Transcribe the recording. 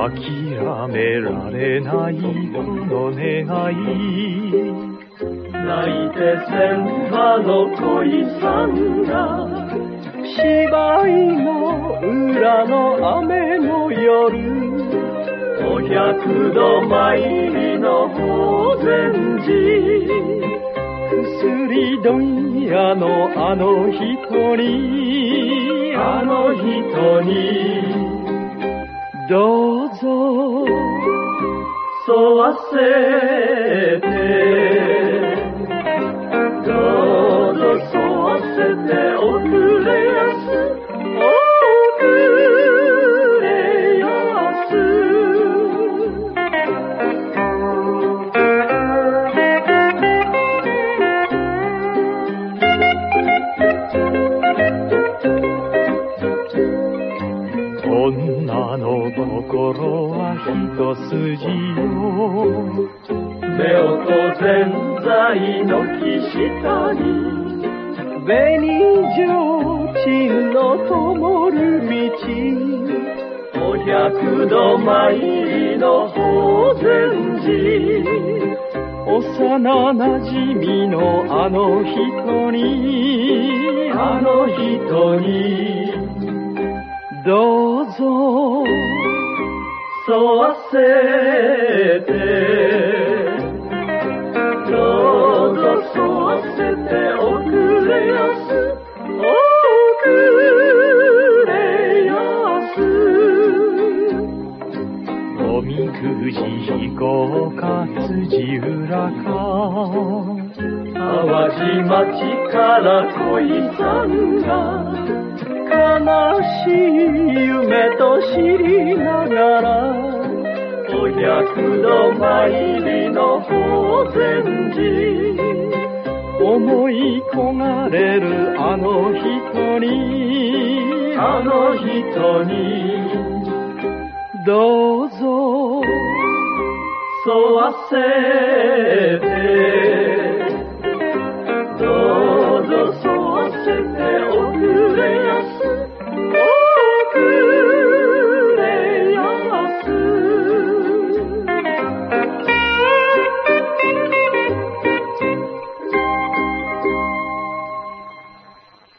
諦められないこの願い泣いて千羽の恋さんが芝居の裏の雨の夜お百度参りの法善寺薬問屋のあの人にあの人にどうぞ沿わせて女の心は一筋よ夫婦全在の木下に。紅提灯の灯る道。お百度参りの法善寺。幼なじみのあの人に。あの人に。どうぞ。沿わせて。どうぞ沿わせておくれやす。おくれやす。おみくじ引こうか辻裏か。淡路町から恋さんが悲しい夢と知りながらお百度参りの法善寺。思い焦がれるあの人にあの人にどうぞ。沿わせ。て